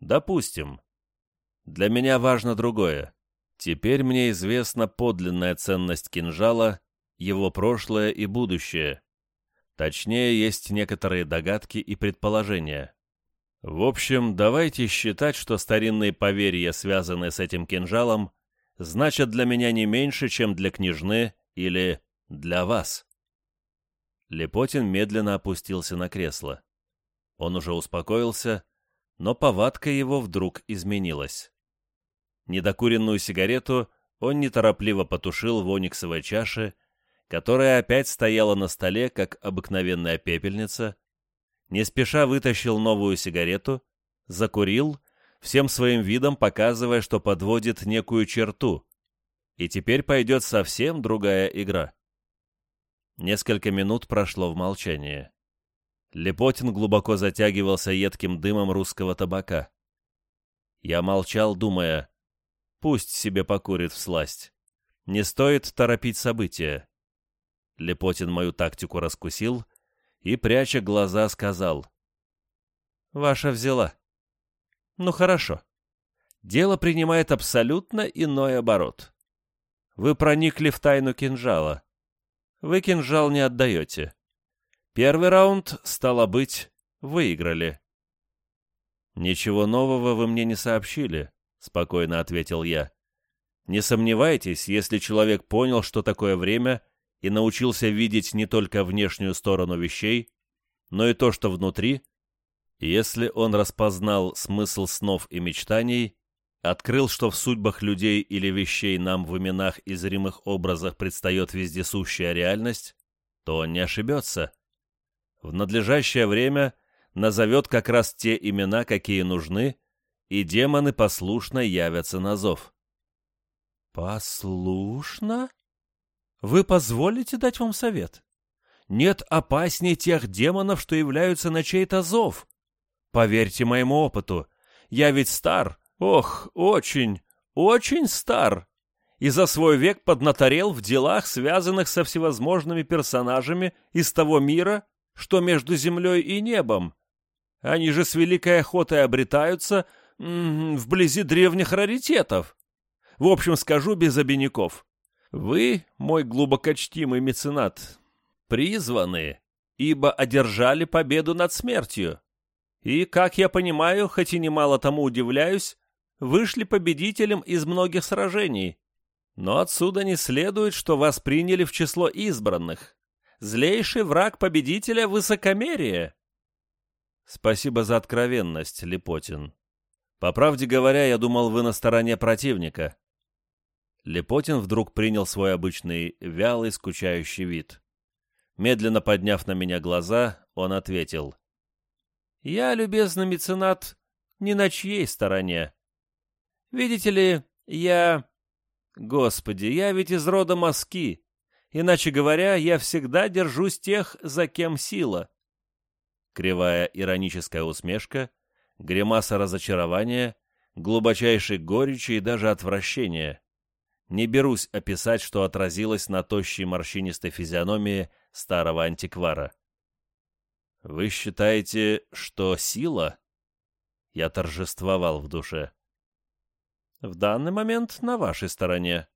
Допустим. Для меня важно другое. Теперь мне известна подлинная ценность кинжала, его прошлое и будущее. Точнее, есть некоторые догадки и предположения. В общем, давайте считать, что старинные поверья, связанные с этим кинжалом, значат для меня не меньше, чем для княжны или для вас. Лепотин медленно опустился на кресло. Он уже успокоился, но повадка его вдруг изменилась. Недокуренную сигарету он неторопливо потушил в ониксовой чаше, которая опять стояла на столе, как обыкновенная пепельница, не спеша вытащил новую сигарету, закурил, всем своим видом показывая, что подводит некую черту, и теперь пойдет совсем другая игра. Несколько минут прошло в молчании. Лепотин глубоко затягивался едким дымом русского табака. Я молчал, думая, пусть себе покурит в сласть. Не стоит торопить события. Лепотин мою тактику раскусил и, пряча глаза, сказал. «Ваша взяла. Ну хорошо. Дело принимает абсолютно иной оборот. Вы проникли в тайну кинжала. Вы кинжал не отдаете. Первый раунд, стало быть, выиграли. «Ничего нового вы мне не сообщили», — спокойно ответил я. «Не сомневайтесь, если человек понял, что такое время, и научился видеть не только внешнюю сторону вещей, но и то, что внутри, если он распознал смысл снов и мечтаний, открыл, что в судьбах людей или вещей нам в именах и зримых образах предстает вездесущая реальность, то он не ошибется в надлежащее время назовет как раз те имена, какие нужны, и демоны послушно явятся на зов. «Послушно? Вы позволите дать вам совет? Нет опаснее тех демонов, что являются на чей-то зов. Поверьте моему опыту, я ведь стар, ох, очень, очень стар, и за свой век поднаторел в делах, связанных со всевозможными персонажами из того мира, что между землей и небом. Они же с великой охотой обретаются вблизи древних раритетов. В общем, скажу без обиняков. Вы, мой глубокочтимый меценат, призваны, ибо одержали победу над смертью. И, как я понимаю, хоть и немало тому удивляюсь, вышли победителем из многих сражений. Но отсюда не следует, что вас приняли в число избранных злейший враг победителя — высокомерие. Спасибо за откровенность, Лепотин. По правде говоря, я думал, вы на стороне противника. Лепотин вдруг принял свой обычный вялый, скучающий вид. Медленно подняв на меня глаза, он ответил. «Я, любезный меценат, не на чьей стороне. Видите ли, я... Господи, я ведь из рода Моски. Иначе говоря, я всегда держусь тех, за кем сила. Кривая ироническая усмешка, гримаса разочарования, глубочайшей горечи и даже отвращения. Не берусь описать, что отразилось на тощей морщинистой физиономии старого антиквара. «Вы считаете, что сила?» Я торжествовал в душе. «В данный момент на вашей стороне.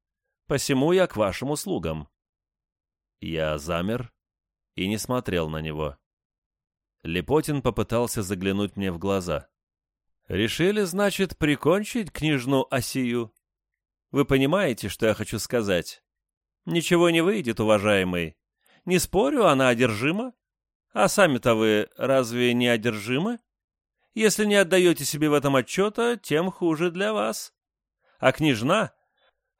Посему я к вашим услугам. Я замер и не смотрел на него. Лепотин попытался заглянуть мне в глаза. «Решили, значит, прикончить княжну Осию? Вы понимаете, что я хочу сказать? Ничего не выйдет, уважаемый. Не спорю, она одержима. А сами-то вы разве не одержимы? Если не отдаете себе в этом отчета, тем хуже для вас. А княжна,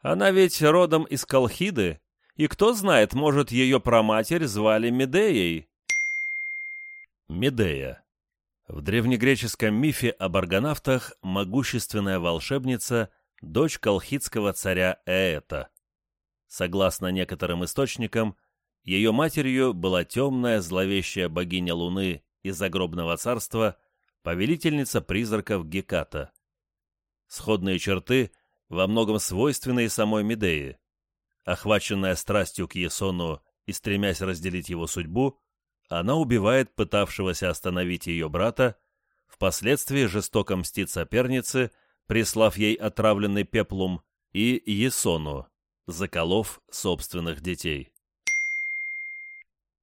она ведь родом из Колхиды, и кто знает, может, ее праматерь звали Медеей. Медея. В древнегреческом мифе об аргонавтах могущественная волшебница, дочь колхидского царя Ээта. Согласно некоторым источникам, ее матерью была темная зловещая богиня Луны из загробного царства, повелительница призраков Геката. Сходные черты во многом свойственны и самой Медее. Охваченная страстью к Есону и стремясь разделить его судьбу, она убивает пытавшегося остановить ее брата, впоследствии жестоко мстит сопернице, прислав ей отравленный пеплум, и Есону, заколов собственных детей.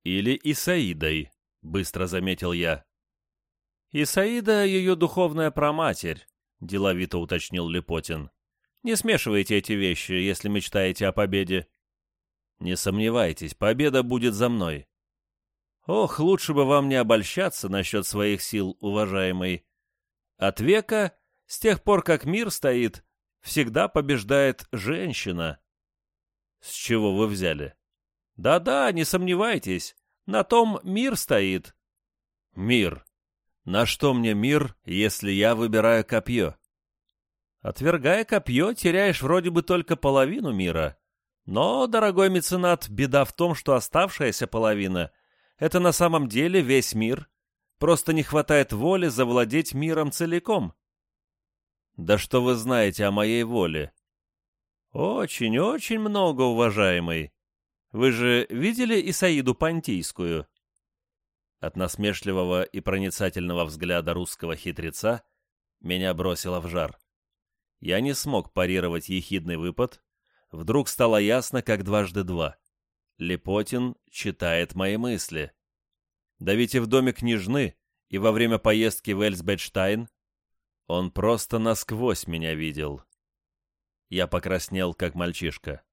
«Или Исаидой», — быстро заметил я. «Исаида — ее духовная праматерь», — деловито уточнил Лепотин. «Не смешивайте эти вещи, если мечтаете о победе». «Не сомневайтесь, победа будет за мной». «Ох, лучше бы вам не обольщаться насчет своих сил, уважаемый. От века, с тех пор, как мир стоит, всегда побеждает женщина». «С чего вы взяли?» Да-да, не сомневайтесь, на том мир стоит. Мир. На что мне мир, если я выбираю копье? Отвергая копье, теряешь вроде бы только половину мира. Но, дорогой меценат, беда в том, что оставшаяся половина — это на самом деле весь мир. Просто не хватает воли завладеть миром целиком. Да что вы знаете о моей воле? Очень-очень много, уважаемый. Вы же видели Исаиду Понтийскую?» От насмешливого и проницательного взгляда русского хитреца меня бросило в жар. Я не смог парировать ехидный выпад. Вдруг стало ясно, как дважды два. Лепотин читает мои мысли. Да ведь и в доме княжны, и во время поездки в Эльсбетштайн он просто насквозь меня видел. Я покраснел, как мальчишка.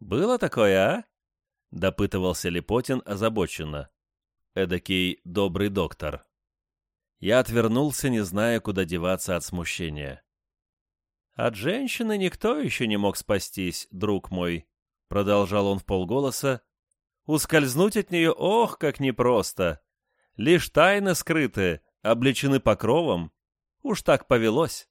«Было такое, а?» — допытывался Лепотин озабоченно. Эдакий добрый доктор. Я отвернулся, не зная, куда деваться от смущения. «От женщины никто еще не мог спастись, друг мой», — продолжал он в полголоса. «Ускользнуть от нее, ох, как непросто! Лишь тайны скрыты, облечены покровом. Уж так повелось.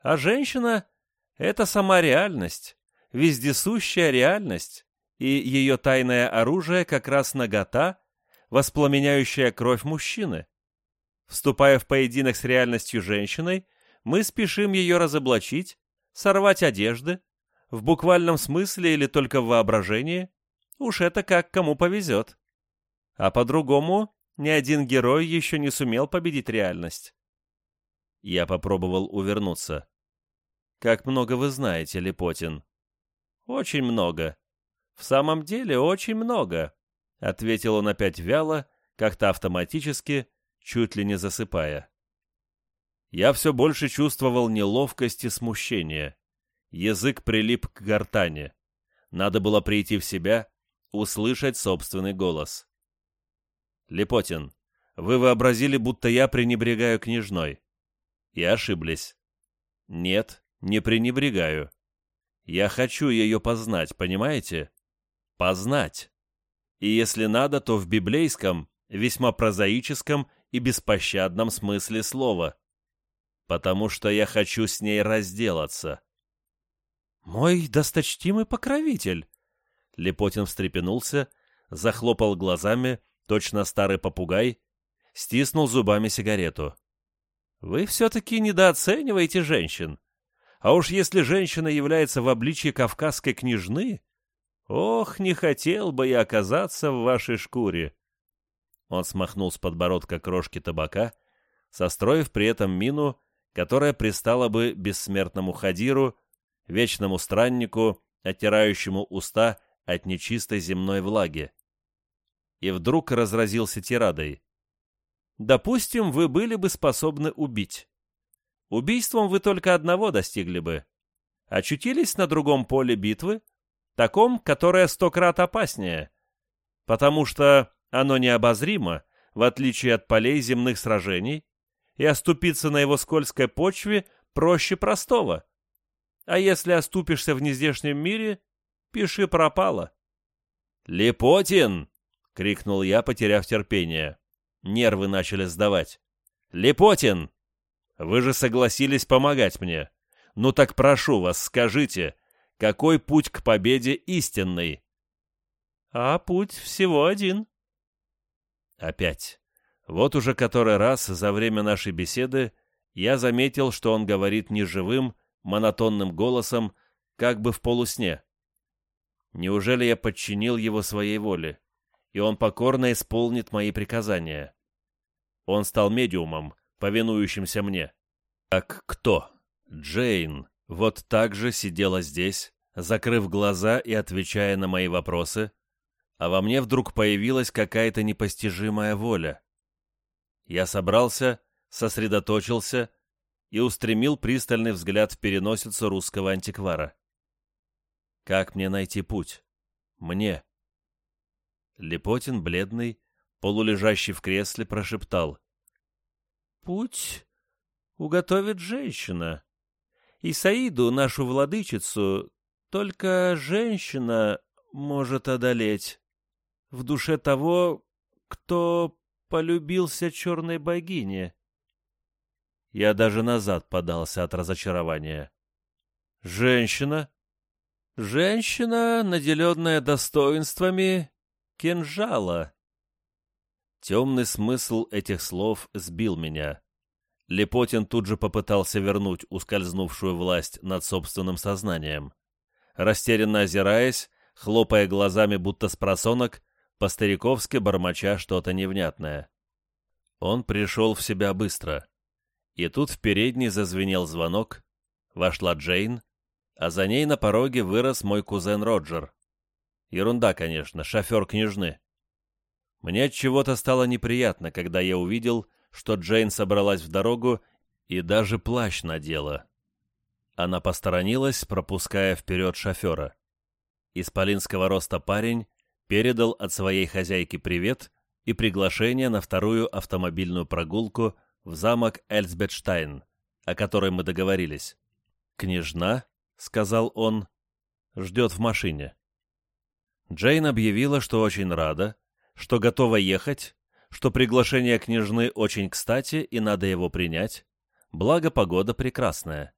А женщина — это сама реальность вездесущая реальность, и ее тайное оружие как раз нагота, воспламеняющая кровь мужчины. Вступая в поединок с реальностью женщиной, мы спешим ее разоблачить, сорвать одежды, в буквальном смысле или только в воображении, уж это как кому повезет. А по-другому ни один герой еще не сумел победить реальность. Я попробовал увернуться. «Как много вы знаете, Лепотин?» «Очень много. В самом деле очень много», — ответил он опять вяло, как-то автоматически, чуть ли не засыпая. Я все больше чувствовал неловкость и смущение. Язык прилип к гортани. Надо было прийти в себя, услышать собственный голос. «Лепотин, вы вообразили, будто я пренебрегаю княжной. И ошиблись. Нет, не пренебрегаю. Я хочу ее познать, понимаете? Познать. И если надо, то в библейском, весьма прозаическом и беспощадном смысле слова. Потому что я хочу с ней разделаться. «Мой досточтимый покровитель!» Лепотин встрепенулся, захлопал глазами, точно старый попугай, стиснул зубами сигарету. «Вы все-таки недооцениваете женщин. А уж если женщина является в обличье кавказской княжны, ох, не хотел бы я оказаться в вашей шкуре. Он смахнул с подбородка крошки табака, состроив при этом мину, которая пристала бы бессмертному хадиру, вечному страннику, оттирающему уста от нечистой земной влаги. И вдруг разразился тирадой. «Допустим, вы были бы способны убить. Убийством вы только одного достигли бы. Очутились на другом поле битвы, таком, которое сто крат опаснее, потому что оно необозримо, в отличие от полей земных сражений, и оступиться на его скользкой почве проще простого. А если оступишься в нездешнем мире, пиши пропало. «Лепотин!» — крикнул я, потеряв терпение. Нервы начали сдавать. «Лепотин!» Вы же согласились помогать мне. Ну так прошу вас, скажите, Какой путь к победе истинный? А путь всего один. Опять. Вот уже который раз за время нашей беседы я заметил, что он говорит неживым, монотонным голосом, как бы в полусне. Неужели я подчинил его своей воле, и он покорно исполнит мои приказания? Он стал медиумом, повинующимся мне. Так кто? Джейн вот так же сидела здесь, закрыв глаза и отвечая на мои вопросы, а во мне вдруг появилась какая-то непостижимая воля. Я собрался, сосредоточился и устремил пристальный взгляд в переносицу русского антиквара. Как мне найти путь? Мне. Лепотин, бледный, полулежащий в кресле, прошептал. «Путь уготовит женщина. И Саиду, нашу владычицу, только женщина может одолеть в душе того, кто полюбился черной богине. Я даже назад подался от разочарования. Женщина? Женщина, наделенная достоинствами кинжала. Темный смысл этих слов сбил меня. Лепотин тут же попытался вернуть ускользнувшую власть над собственным сознанием. Растерянно озираясь, хлопая глазами будто с просонок, по-стариковски бормоча что-то невнятное. Он пришел в себя быстро. И тут в передней зазвенел звонок, вошла Джейн, а за ней на пороге вырос мой кузен Роджер. Ерунда, конечно, шофер княжны. Мне от чего-то стало неприятно, когда я увидел, что Джейн собралась в дорогу и даже плащ надела. Она посторонилась, пропуская вперед шофера. Исполинского роста парень передал от своей хозяйки привет и приглашение на вторую автомобильную прогулку в замок Эльсбетштайн, о которой мы договорились. «Княжна», — сказал он, — «ждет в машине». Джейн объявила, что очень рада, что готова ехать, что приглашение княжны очень кстати и надо его принять, благо погода прекрасная.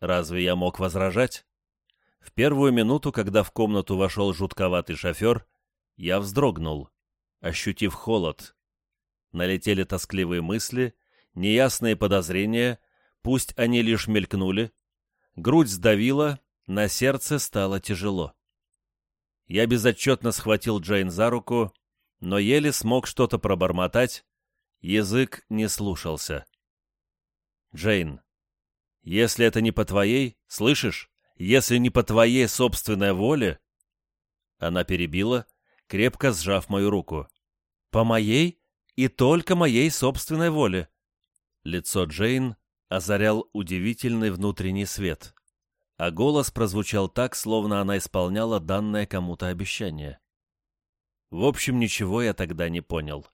Разве я мог возражать? В первую минуту, когда в комнату вошел жутковатый шофер, я вздрогнул, ощутив холод. Налетели тоскливые мысли, неясные подозрения, пусть они лишь мелькнули. Грудь сдавила, на сердце стало тяжело. Я безотчетно схватил Джейн за руку, но еле смог что-то пробормотать, язык не слушался. «Джейн, если это не по твоей, слышишь, если не по твоей собственной воле...» Она перебила, крепко сжав мою руку. «По моей и только моей собственной воле». Лицо Джейн озарял удивительный внутренний свет, а голос прозвучал так, словно она исполняла данное кому-то обещание. В общем, ничего я тогда не понял.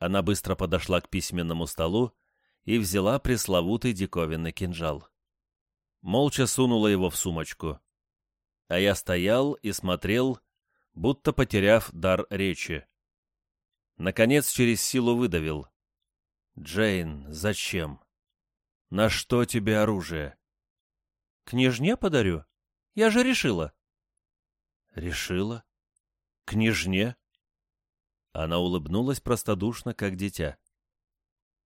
Она быстро подошла к письменному столу и взяла пресловутый диковинный кинжал. Молча сунула его в сумочку. А я стоял и смотрел, будто потеряв дар речи. Наконец через силу выдавил. «Джейн, зачем? На что тебе оружие?» «Княжне подарю? Я же решила». «Решила? Княжне?» Она улыбнулась простодушно, как дитя.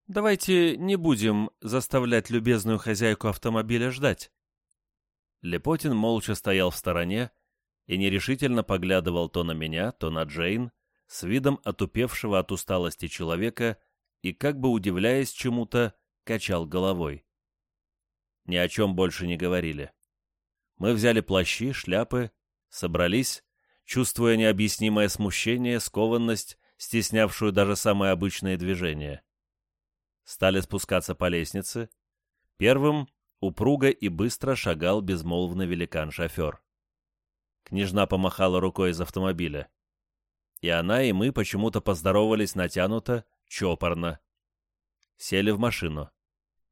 «Давайте не будем заставлять любезную хозяйку автомобиля ждать». Лепотин молча стоял в стороне и нерешительно поглядывал то на меня, то на Джейн, с видом отупевшего от усталости человека и, как бы удивляясь чему-то, качал головой. Ни о чем больше не говорили. Мы взяли плащи, шляпы, собрались чувствуя необъяснимое смущение, скованность, стеснявшую даже самые обычные движения. Стали спускаться по лестнице. Первым упруго и быстро шагал безмолвный великан-шофер. Княжна помахала рукой из автомобиля. И она, и мы почему-то поздоровались натянуто, чопорно. Сели в машину.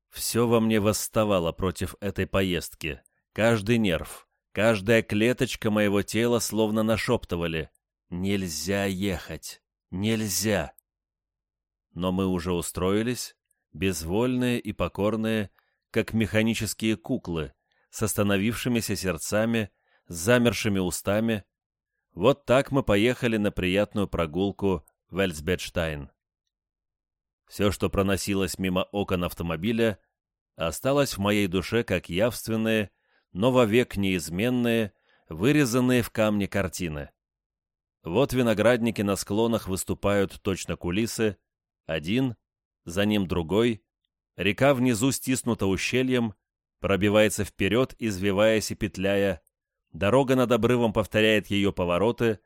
Все во мне восставало против этой поездки. Каждый нерв, Каждая клеточка моего тела словно нашептывали «Нельзя ехать! Нельзя!» Но мы уже устроились, безвольные и покорные, как механические куклы, с остановившимися сердцами, с замершими устами. Вот так мы поехали на приятную прогулку в Эльсбетштайн. Все, что проносилось мимо окон автомобиля, осталось в моей душе как явственные, но вовек неизменные, вырезанные в камне картины. Вот виноградники на склонах выступают точно кулисы, один, за ним другой, река внизу стиснута ущельем, пробивается вперед, извиваясь и петляя, дорога над обрывом повторяет ее повороты,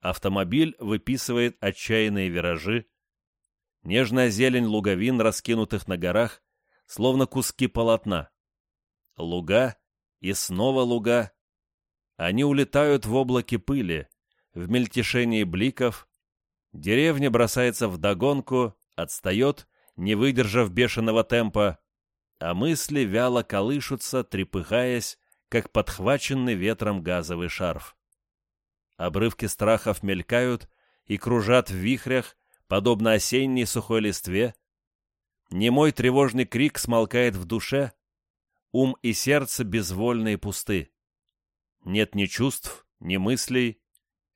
автомобиль выписывает отчаянные виражи, нежная зелень луговин, раскинутых на горах, словно куски полотна. Луга и снова луга. Они улетают в облаке пыли, в мельтешении бликов. Деревня бросается в догонку, отстает, не выдержав бешеного темпа, а мысли вяло колышутся, трепыхаясь, как подхваченный ветром газовый шарф. Обрывки страхов мелькают и кружат в вихрях, подобно осенней сухой листве. Немой тревожный крик смолкает в душе, ум и сердце безвольны и пусты. Нет ни чувств, ни мыслей,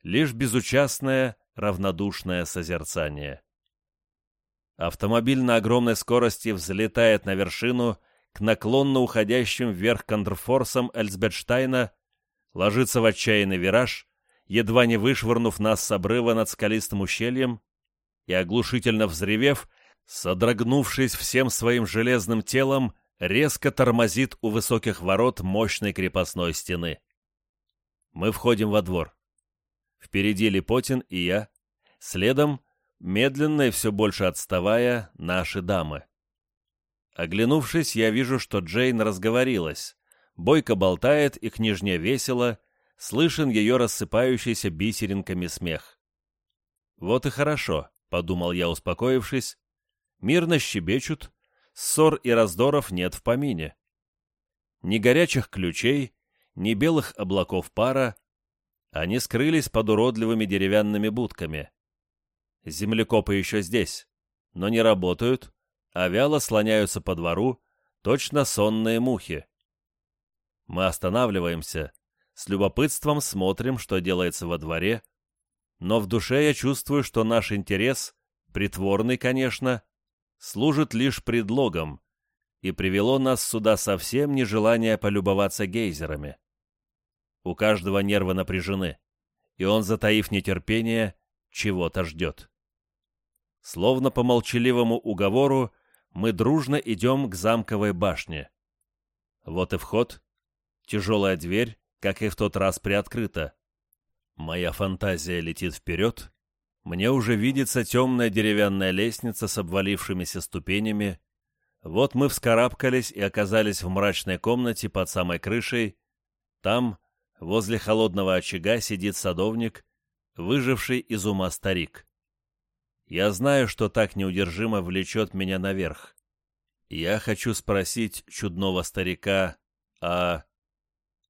лишь безучастное, равнодушное созерцание. Автомобиль на огромной скорости взлетает на вершину к наклонно уходящим вверх контрфорсам Эльсбетштайна, ложится в отчаянный вираж, едва не вышвырнув нас с обрыва над скалистым ущельем, и, оглушительно взревев, содрогнувшись всем своим железным телом, резко тормозит у высоких ворот мощной крепостной стены. Мы входим во двор. Впереди Липотин и я, следом медленно и все больше отставая, наши дамы. Оглянувшись, я вижу, что Джейн разговорилась. Бойко болтает и княжне весело, слышен ее рассыпающийся бисеринками смех. «Вот и хорошо», — подумал я, успокоившись. «Мирно щебечут, ссор и раздоров нет в помине. Ни горячих ключей, ни белых облаков пара, они скрылись под уродливыми деревянными будками. Землекопы еще здесь, но не работают, а вяло слоняются по двору, точно сонные мухи. Мы останавливаемся, с любопытством смотрим, что делается во дворе, но в душе я чувствую, что наш интерес, притворный, конечно, служит лишь предлогом, и привело нас сюда совсем не желание полюбоваться гейзерами. У каждого нервы напряжены, и он, затаив нетерпение, чего-то ждет. Словно по молчаливому уговору, мы дружно идем к замковой башне. Вот и вход. Тяжелая дверь, как и в тот раз приоткрыта. Моя фантазия летит вперед. Мне уже видится темная деревянная лестница с обвалившимися ступенями. Вот мы вскарабкались и оказались в мрачной комнате под самой крышей. Там, возле холодного очага, сидит садовник, выживший из ума старик. Я знаю, что так неудержимо влечет меня наверх. Я хочу спросить чудного старика, а...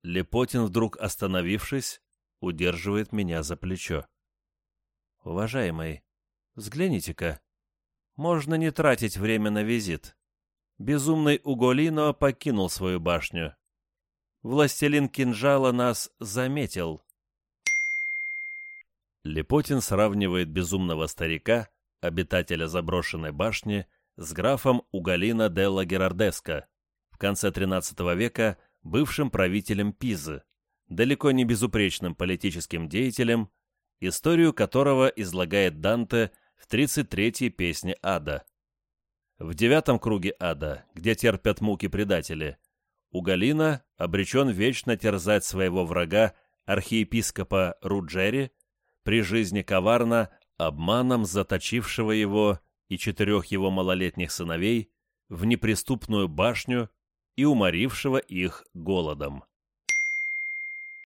Лепотин, вдруг остановившись, удерживает меня за плечо. «Уважаемый, взгляните-ка. Можно не тратить время на визит. Безумный Уголино покинул свою башню. Властелин кинжала нас заметил. Лепотин сравнивает безумного старика, обитателя заброшенной башни, с графом Угалина Делла Герардеско, в конце XIII века бывшим правителем Пизы, далеко не безупречным политическим деятелем, историю которого излагает Данте в 33-й песне Ада. В девятом круге Ада, где терпят муки предатели, Угалина обречен вечно терзать своего врага, архиепископа Руджери, при жизни коварно, обманом заточившего его и четырех его малолетних сыновей в неприступную башню и уморившего их голодом.